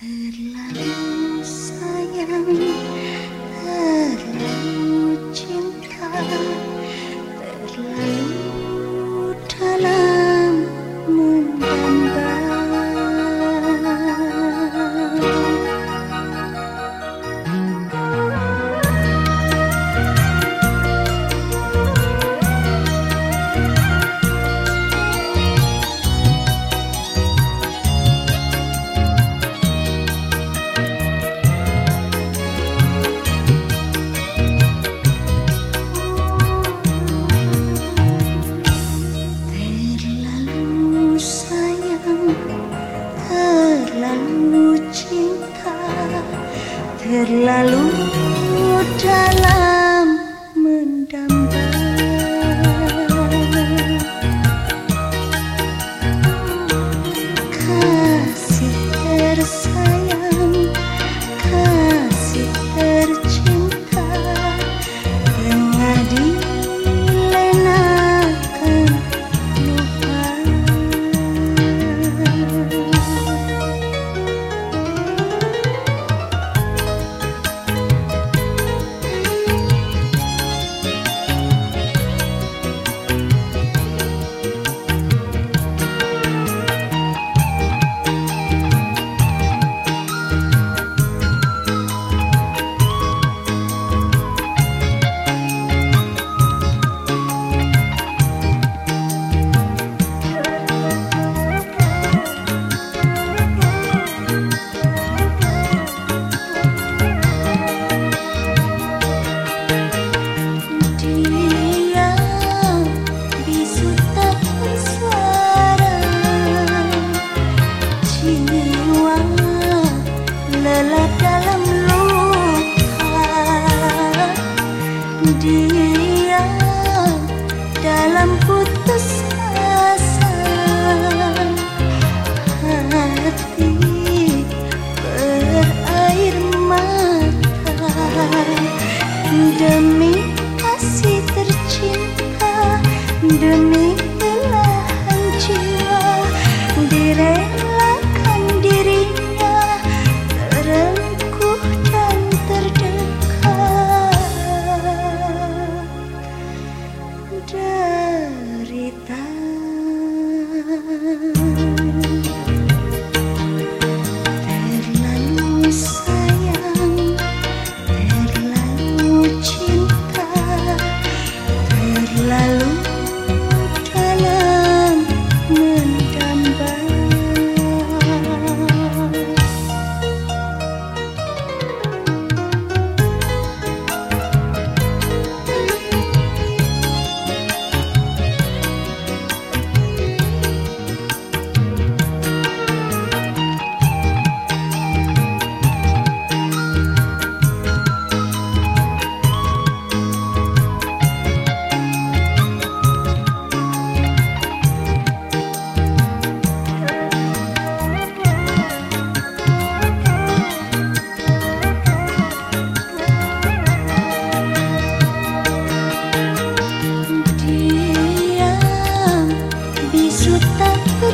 Terlalu sayang, terlalu dalam mendamba. Dia dalam putus asa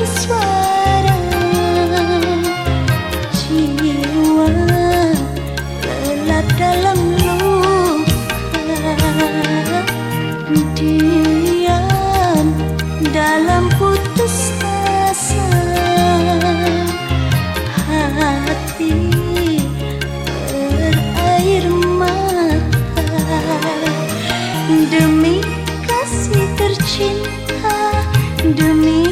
suara jiwa telat dalam luka. Diam dalam putus asa hati berair mata demi kasih tercinta demi